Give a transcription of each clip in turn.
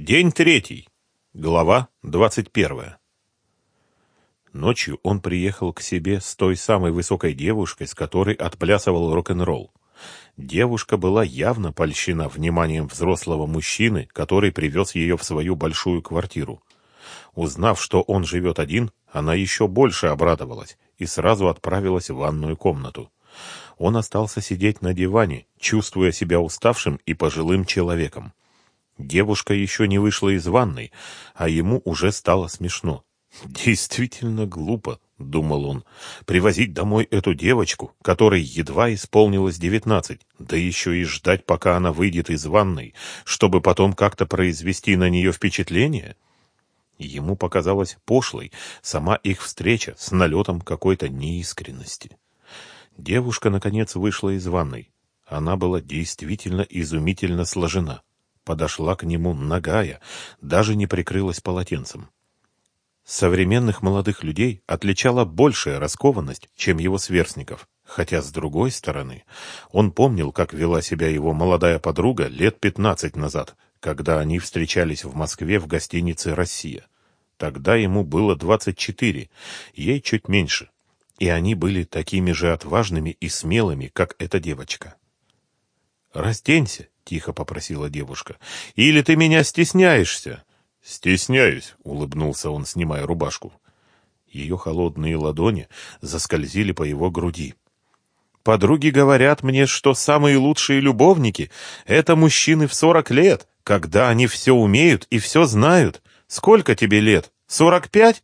День третий. Глава двадцать первая. Ночью он приехал к себе с той самой высокой девушкой, с которой отплясывал рок-н-ролл. Девушка была явно польщена вниманием взрослого мужчины, который привез ее в свою большую квартиру. Узнав, что он живет один, она еще больше обрадовалась и сразу отправилась в ванную комнату. Он остался сидеть на диване, чувствуя себя уставшим и пожилым человеком. Девушка еще не вышла из ванной, а ему уже стало смешно. «Действительно глупо», — думал он, — «привозить домой эту девочку, которой едва исполнилось девятнадцать, да еще и ждать, пока она выйдет из ванной, чтобы потом как-то произвести на нее впечатление». Ему показалось пошлой сама их встреча с налетом какой-то неискренности. Девушка, наконец, вышла из ванной. Она была действительно изумительно сложена подошла к нему нагая, даже не прикрылась полотенцем. Современных молодых людей отличала большая раскованность, чем его сверстников, хотя, с другой стороны, он помнил, как вела себя его молодая подруга лет пятнадцать назад, когда они встречались в Москве в гостинице «Россия». Тогда ему было двадцать четыре, ей чуть меньше, и они были такими же отважными и смелыми, как эта девочка. «Разденься», тихо попросила девушка. «Или ты меня стесняешься?» «Стесняюсь», — улыбнулся он, снимая рубашку. Ее холодные ладони заскользили по его груди. «Подруги говорят мне, что самые лучшие любовники — это мужчины в сорок лет, когда они все умеют и все знают. Сколько тебе лет? Сорок пять?»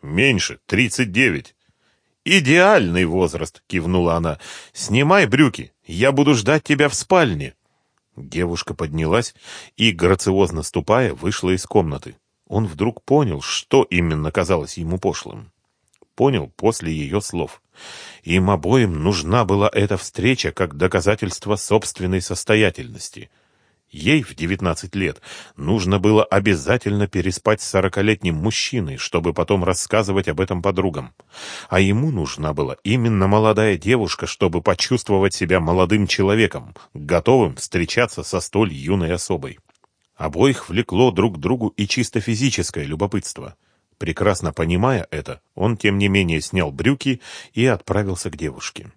«Меньше, тридцать девять». «Идеальный возраст», — кивнула она. «Снимай брюки, я буду ждать тебя в спальне». Девушка поднялась и, грациозно ступая, вышла из комнаты. Он вдруг понял, что именно казалось ему пошлым. Понял после ее слов. Им обоим нужна была эта встреча как доказательство собственной состоятельности — Ей в девятнадцать лет нужно было обязательно переспать с сорокалетним мужчиной, чтобы потом рассказывать об этом подругам. А ему нужна была именно молодая девушка, чтобы почувствовать себя молодым человеком, готовым встречаться со столь юной особой. Обоих влекло друг к другу и чисто физическое любопытство. Прекрасно понимая это, он, тем не менее, снял брюки и отправился к девушке.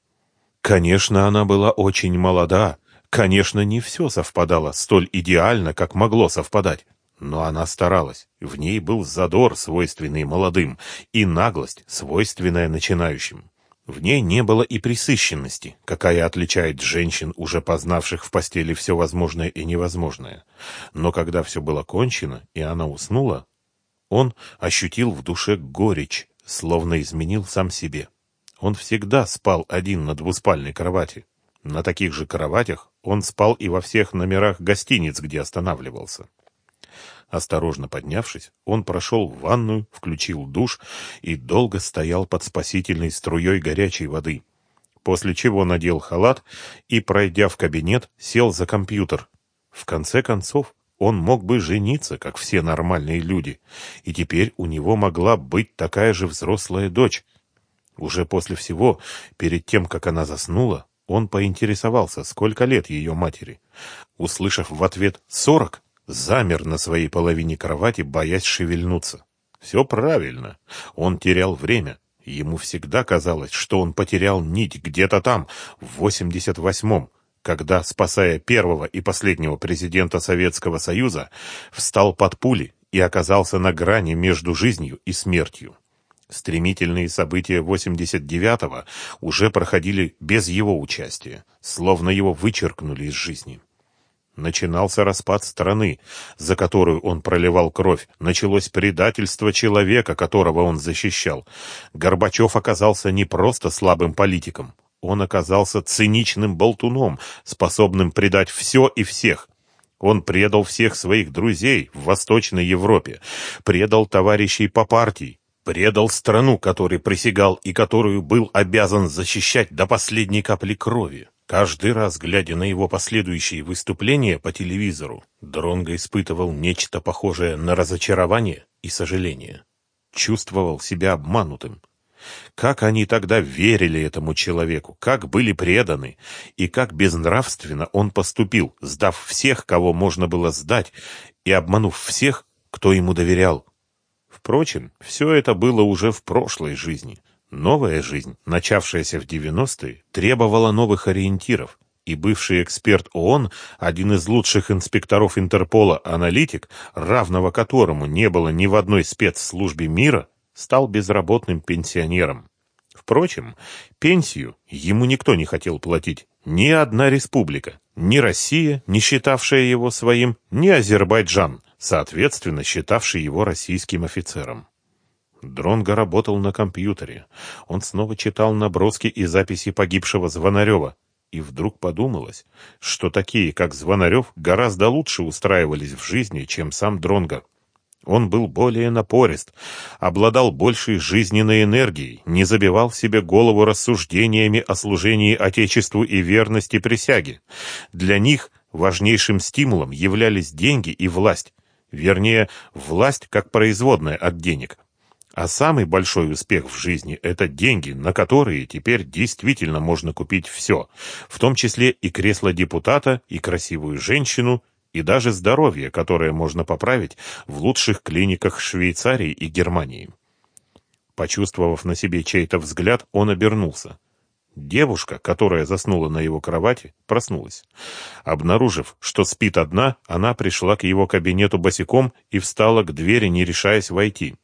Конечно, она была очень молода, Конечно, не все совпадало столь идеально, как могло совпадать. Но она старалась. В ней был задор, свойственный молодым, и наглость, свойственная начинающим. В ней не было и присыщенности, какая отличает женщин, уже познавших в постели все возможное и невозможное. Но когда все было кончено, и она уснула, он ощутил в душе горечь, словно изменил сам себе. Он всегда спал один на двуспальной кровати. На таких же кроватях он спал и во всех номерах гостиниц, где останавливался. Осторожно поднявшись, он прошел в ванную, включил душ и долго стоял под спасительной струей горячей воды. После чего надел халат и, пройдя в кабинет, сел за компьютер. В конце концов, он мог бы жениться, как все нормальные люди, и теперь у него могла быть такая же взрослая дочь. Уже после всего, перед тем, как она заснула, он поинтересовался, сколько лет ее матери. Услышав в ответ «сорок», замер на своей половине кровати, боясь шевельнуться. Все правильно. Он терял время. Ему всегда казалось, что он потерял нить где-то там, в 88-м, когда, спасая первого и последнего президента Советского Союза, встал под пули и оказался на грани между жизнью и смертью. Стремительные события 89-го уже проходили без его участия, словно его вычеркнули из жизни. Начинался распад страны, за которую он проливал кровь. Началось предательство человека, которого он защищал. Горбачев оказался не просто слабым политиком. Он оказался циничным болтуном, способным предать все и всех. Он предал всех своих друзей в Восточной Европе, предал товарищей по партии, предал страну, которой присягал и которую был обязан защищать до последней капли крови. Каждый раз, глядя на его последующие выступления по телевизору, Дронго испытывал нечто похожее на разочарование и сожаление. Чувствовал себя обманутым. Как они тогда верили этому человеку, как были преданы, и как безнравственно он поступил, сдав всех, кого можно было сдать, и обманув всех, кто ему доверял. Впрочем, все это было уже в прошлой жизни. Новая жизнь, начавшаяся в 90-е, требовала новых ориентиров, и бывший эксперт ООН, один из лучших инспекторов Интерпола, аналитик, равного которому не было ни в одной спецслужбе мира, стал безработным пенсионером. Впрочем, пенсию ему никто не хотел платить. Ни одна республика, ни Россия, не считавшая его своим, ни Азербайджан, соответственно считавший его российским офицером. Дронго работал на компьютере. Он снова читал наброски и записи погибшего Звонарева. И вдруг подумалось, что такие, как Звонарев, гораздо лучше устраивались в жизни, чем сам Дронго. Он был более напорист, обладал большей жизненной энергией, не забивал себе голову рассуждениями о служении Отечеству и верности присяге. Для них важнейшим стимулом являлись деньги и власть, вернее, власть как производная от денег. А самый большой успех в жизни – это деньги, на которые теперь действительно можно купить все, в том числе и кресло депутата, и красивую женщину – и даже здоровье, которое можно поправить в лучших клиниках Швейцарии и Германии. Почувствовав на себе чей-то взгляд, он обернулся. Девушка, которая заснула на его кровати, проснулась. Обнаружив, что спит одна, она пришла к его кабинету босиком и встала к двери, не решаясь войти.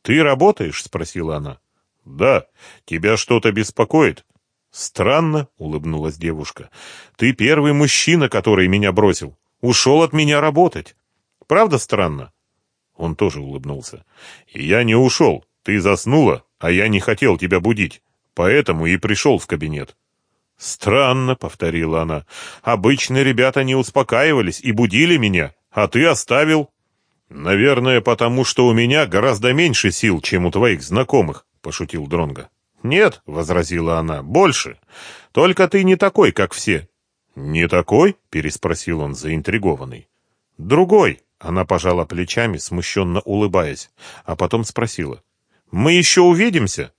«Ты работаешь?» — спросила она. «Да. Тебя что-то беспокоит?» «Странно», — улыбнулась девушка. «Ты первый мужчина, который меня бросил. Ушел от меня работать. Правда странно?» Он тоже улыбнулся. «Я не ушел. Ты заснула, а я не хотел тебя будить. Поэтому и пришел в кабинет». «Странно», — повторила она. «Обычно ребята не успокаивались и будили меня, а ты оставил». «Наверное, потому что у меня гораздо меньше сил, чем у твоих знакомых», — пошутил Дронга. «Нет», — возразила она, — «больше. Только ты не такой, как все. «Не такой?» — переспросил он, заинтригованный. «Другой!» — она пожала плечами, смущенно улыбаясь, а потом спросила. «Мы еще увидимся?»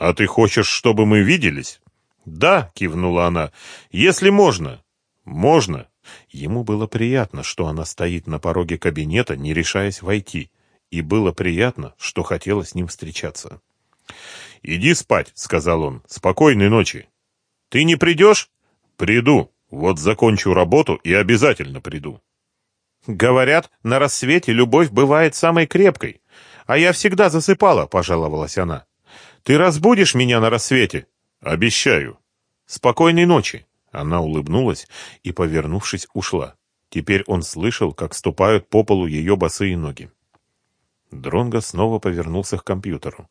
«А ты хочешь, чтобы мы виделись?» «Да», — кивнула она, — «если можно». «Можно». Ему было приятно, что она стоит на пороге кабинета, не решаясь войти, и было приятно, что хотела с ним встречаться. «Иди спать», — сказал он. «Спокойной ночи». «Ты не придешь?» «Приду», вот закончу работу и обязательно приду. Говорят, на рассвете любовь бывает самой крепкой. А я всегда засыпала, пожаловалась она. Ты разбудишь меня на рассвете? Обещаю. Спокойной ночи. Она улыбнулась и, повернувшись, ушла. Теперь он слышал, как ступают по полу ее босые ноги. Дронго снова повернулся к компьютеру.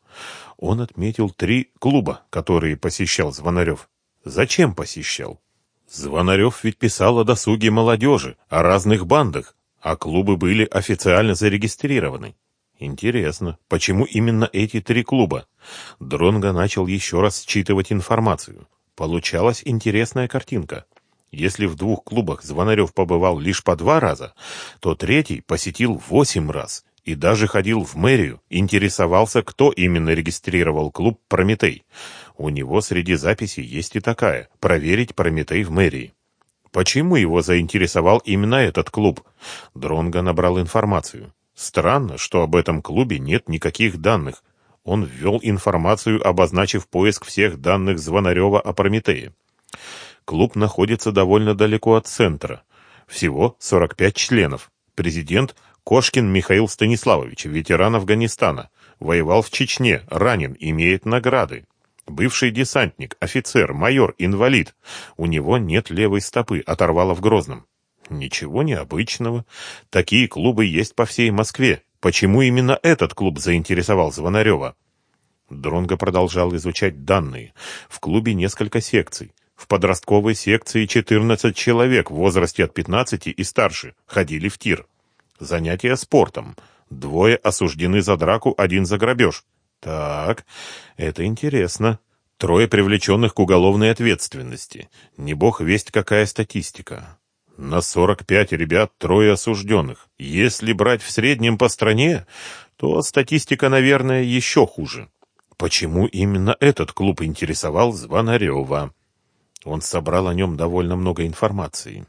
Он отметил три клуба, которые посещал Звонарев. Зачем посещал? Звонарев ведь писал о досуге молодежи, о разных бандах, а клубы были официально зарегистрированы. Интересно, почему именно эти три клуба? Дронго начал еще раз считывать информацию. Получалась интересная картинка. Если в двух клубах Звонарев побывал лишь по два раза, то третий посетил восемь раз и даже ходил в мэрию, интересовался, кто именно регистрировал клуб «Прометей». У него среди записей есть и такая – проверить Прометей в мэрии. Почему его заинтересовал именно этот клуб? Дронго набрал информацию. Странно, что об этом клубе нет никаких данных. Он ввел информацию, обозначив поиск всех данных Звонарева о Прометее. Клуб находится довольно далеко от центра. Всего 45 членов. Президент Кошкин Михаил Станиславович, ветеран Афганистана. Воевал в Чечне, ранен, имеет награды. Бывший десантник, офицер, майор, инвалид. У него нет левой стопы, оторвало в Грозном. Ничего необычного. Такие клубы есть по всей Москве. Почему именно этот клуб заинтересовал Звонарева? Дронго продолжал изучать данные. В клубе несколько секций. В подростковой секции 14 человек в возрасте от 15 и старше ходили в тир. Занятия спортом. Двое осуждены за драку, один за грабеж. Так, это интересно. Трое привлеченных к уголовной ответственности. Не бог весть какая статистика. На 45 ребят трое осужденных. Если брать в среднем по стране, то статистика, наверное, еще хуже. Почему именно этот клуб интересовал Звонарева? Он собрал о нем довольно много информации.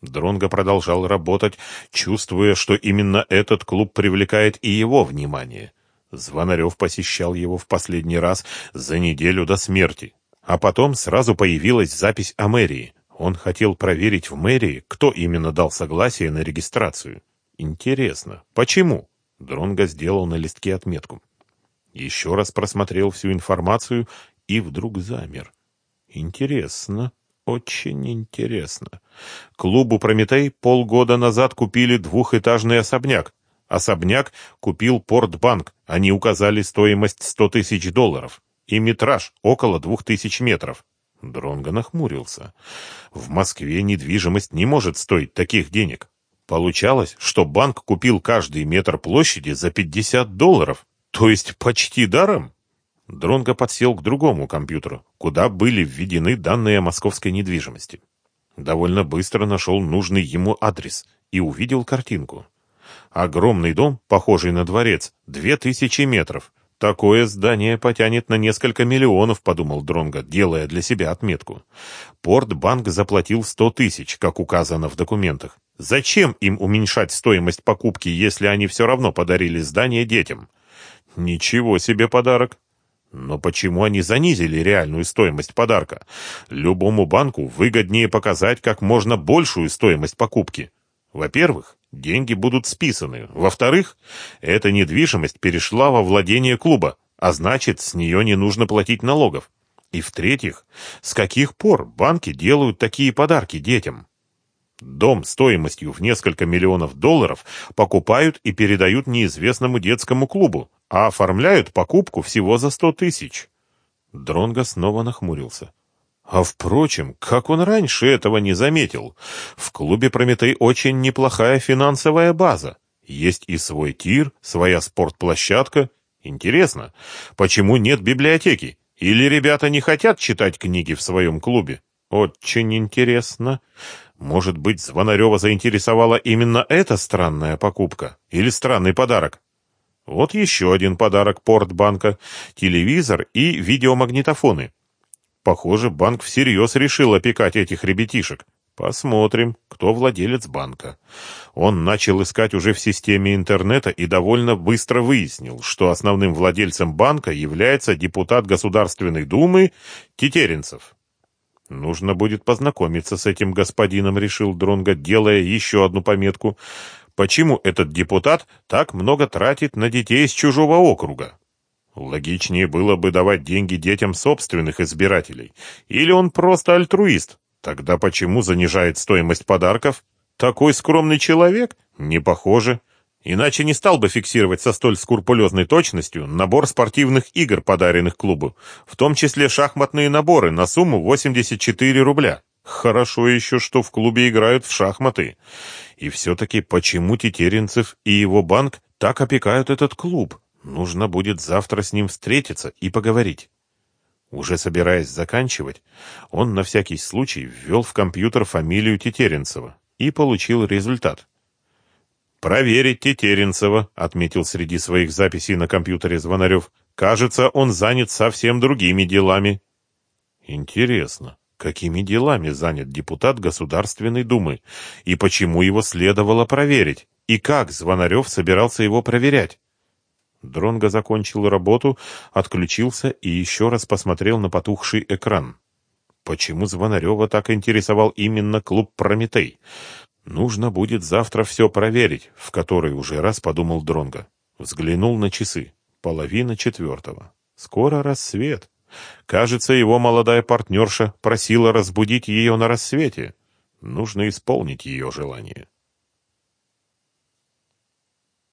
Дронго продолжал работать, чувствуя, что именно этот клуб привлекает и его внимание. Звонарев посещал его в последний раз за неделю до смерти. А потом сразу появилась запись о мэрии. Он хотел проверить в мэрии, кто именно дал согласие на регистрацию. Интересно, почему? Дронго сделал на листке отметку. Еще раз просмотрел всю информацию и вдруг замер. Интересно, очень интересно. Клубу «Прометей» полгода назад купили двухэтажный особняк. Особняк купил Портбанк. Они указали стоимость 100 тысяч долларов. И метраж около двух тысяч метров. Дронго нахмурился. В Москве недвижимость не может стоить таких денег. Получалось, что банк купил каждый метр площади за 50 долларов, то есть почти даром. Дронго подсел к другому компьютеру, куда были введены данные о московской недвижимости. Довольно быстро нашел нужный ему адрес и увидел картинку. Огромный дом, похожий на дворец, две тысячи метров. Такое здание потянет на несколько миллионов, подумал Дронго, делая для себя отметку. Портбанк заплатил сто тысяч, как указано в документах. Зачем им уменьшать стоимость покупки, если они все равно подарили здание детям? Ничего себе подарок. Но почему они занизили реальную стоимость подарка? Любому банку выгоднее показать как можно большую стоимость покупки. Во-первых, деньги будут списаны. Во-вторых, эта недвижимость перешла во владение клуба, а значит, с нее не нужно платить налогов. И в-третьих, с каких пор банки делают такие подарки детям? Дом стоимостью в несколько миллионов долларов покупают и передают неизвестному детскому клубу, а оформляют покупку всего за сто тысяч. Дронго снова нахмурился. А впрочем, как он раньше этого не заметил? В клубе «Прометей» очень неплохая финансовая база. Есть и свой тир, своя спортплощадка. Интересно, почему нет библиотеки? Или ребята не хотят читать книги в своем клубе? Очень интересно. Может быть, Звонарева заинтересовала именно эта странная покупка? Или странный подарок? Вот еще один подарок Портбанка. Телевизор и видеомагнитофоны. Похоже, банк всерьез решил опекать этих ребятишек. Посмотрим, кто владелец банка. Он начал искать уже в системе интернета и довольно быстро выяснил, что основным владельцем банка является депутат Государственной Думы Тетеренцев. Нужно будет познакомиться с этим господином, решил Дронго, делая еще одну пометку. Почему этот депутат так много тратит на детей из чужого округа? Логичнее было бы давать деньги детям собственных избирателей. Или он просто альтруист. Тогда почему занижает стоимость подарков? Такой скромный человек? Не похоже. Иначе не стал бы фиксировать со столь скрупулезной точностью набор спортивных игр, подаренных клубу, в том числе шахматные наборы на сумму 84 рубля. Хорошо еще, что в клубе играют в шахматы. И все-таки почему Тетеренцев и его банк так опекают этот клуб? Нужно будет завтра с ним встретиться и поговорить. Уже собираясь заканчивать, он на всякий случай ввел в компьютер фамилию Тетеренцева и получил результат. «Проверить Тетеренцева», — отметил среди своих записей на компьютере Звонарев. «Кажется, он занят совсем другими делами». «Интересно, какими делами занят депутат Государственной Думы? И почему его следовало проверить? И как Звонарев собирался его проверять?» Дронго закончил работу, отключился и еще раз посмотрел на потухший экран. Почему Звонарева так интересовал именно клуб «Прометей»? Нужно будет завтра все проверить, в который уже раз подумал Дронго. Взглянул на часы. Половина четвертого. Скоро рассвет. Кажется, его молодая партнерша просила разбудить ее на рассвете. Нужно исполнить ее желание.